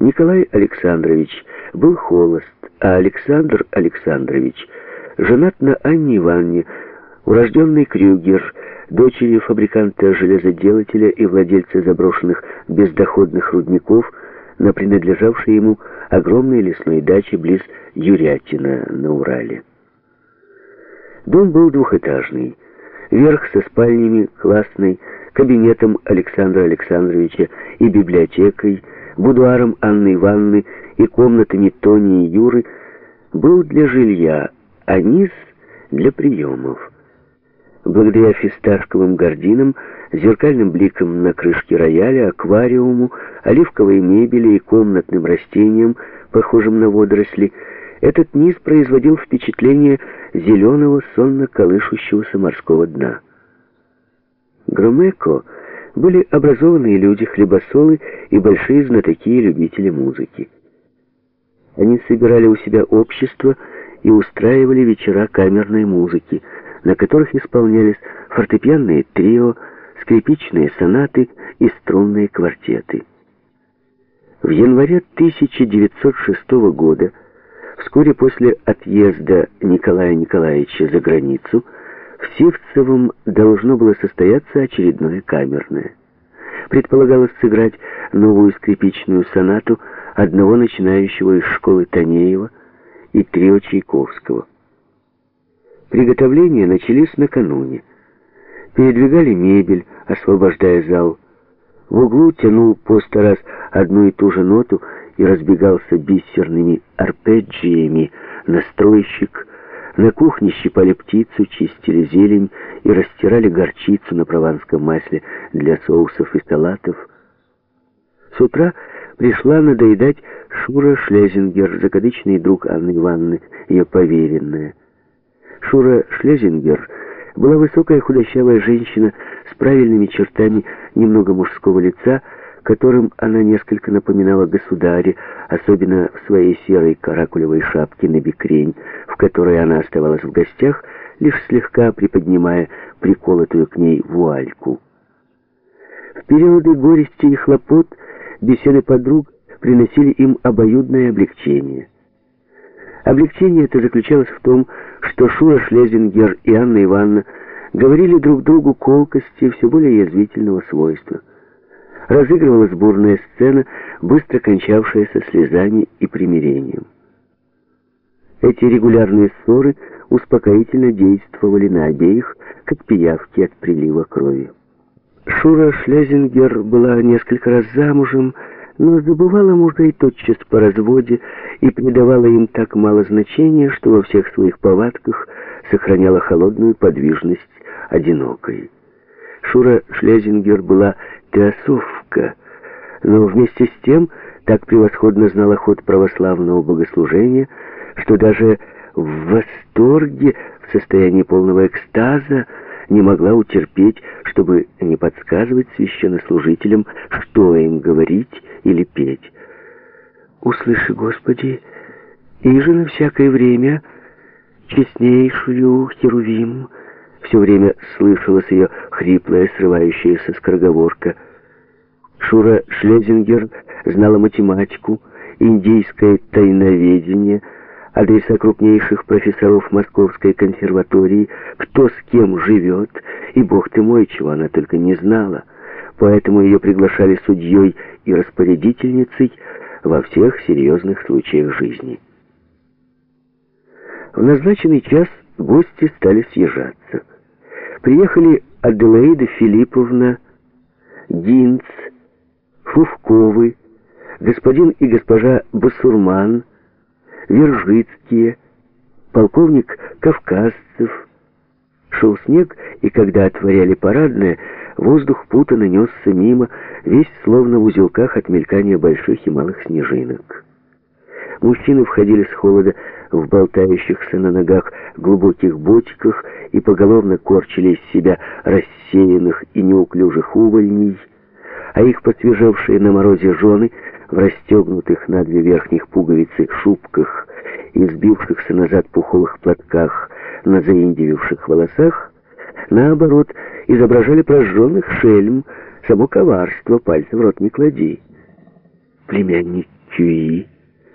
Николай Александрович был холост, а Александр Александрович женат на Анне Ивановне, урожденный Крюгер, дочери фабриканта-железоделателя и владельца заброшенных бездоходных рудников, на принадлежавшей ему огромной лесной даче близ Юрятина на Урале. Дом был двухэтажный. Верх со спальнями, классной, кабинетом Александра Александровича и библиотекой, будуаром Анны Ивановны и комнатами Тони и Юры был для жилья, а низ — для приемов. Благодаря фисташковым гардинам, зеркальным бликам на крышке рояля, аквариуму, оливковой мебели и комнатным растениям, похожим на водоросли, этот низ производил впечатление зеленого сонно колышущегося морского дна. Громеко были образованные люди, хлебосолы и большие знатоки и любители музыки. Они собирали у себя общество и устраивали вечера камерной музыки, на которых исполнялись фортепианные трио, скрипичные сонаты и струнные квартеты. В январе 1906 года, вскоре после отъезда Николая Николаевича за границу, в Сивцевом должно было состояться очередное камерное. Предполагалось сыграть новую скрипичную сонату одного начинающего из школы Танеева и трио Чайковского. Приготовления начались накануне. Передвигали мебель, освобождая зал. В углу тянул по сто раз одну и ту же ноту и разбегался бисерными арпеджиями настройщик. На кухне щипали птицу, чистили зелень и растирали горчицу на прованском масле для соусов и салатов. С утра пришла надоедать Шура Шлезингер, закадычный друг Анны Ивановны, ее поверенная. Шура Шлезингер была высокая худощавая женщина с правильными чертами немного мужского лица, которым она несколько напоминала государя, особенно в своей серой каракулевой шапке на бикрень, в которой она оставалась в гостях, лишь слегка приподнимая приколотую к ней вуальку. В периоды горести и хлопот беседы подруг приносили им обоюдное облегчение. Облегчение это заключалось в том, что Шура Шлезингер и Анна Ивановна говорили друг другу колкости все более язвительного свойства. Разыгрывалась бурная сцена, быстро кончавшаяся слезами и примирением. Эти регулярные ссоры успокоительно действовали на обеих, как пиявки от прилива крови. Шура Шлезингер была несколько раз замужем, но забывала мужей тотчас по разводе и придавала им так мало значения, что во всех своих повадках сохраняла холодную подвижность одинокой. Шура Шлезингер была теософка, но вместе с тем так превосходно знала ход православного богослужения, что даже в восторге, в состоянии полного экстаза, не могла утерпеть, чтобы не подсказывать священнослужителям, что им говорить или петь. «Услыши, Господи, и же на всякое время честнейшую Херувим», все время слышалась ее хриплая, срывающаяся скороговорка. Шура Шлезингер знала математику, индийское тайноведение — адреса крупнейших профессоров Московской консерватории, кто с кем живет, и, бог ты мой, чего она только не знала. Поэтому ее приглашали судьей и распорядительницей во всех серьезных случаях жизни. В назначенный час гости стали съезжаться. Приехали Аделаида Филипповна, Гинц, Фувковы, господин и госпожа Басурман, Вержицкие, полковник Кавказцев. Шел снег, и когда отворяли парадное, воздух путанно несся мимо, весь словно в узелках от мелькания больших и малых снежинок. Мужчины входили с холода в болтающихся на ногах глубоких ботиках и поголовно корчили из себя рассеянных и неуклюжих увольней, а их посвежевшие на морозе жены в расстегнутых на две верхних пуговицы шубках и сбившихся назад пуховых платках на заиндививших волосах, наоборот, изображали прожженных шельм, само коварство, пальцы в рот не клади. Племянники Кюи.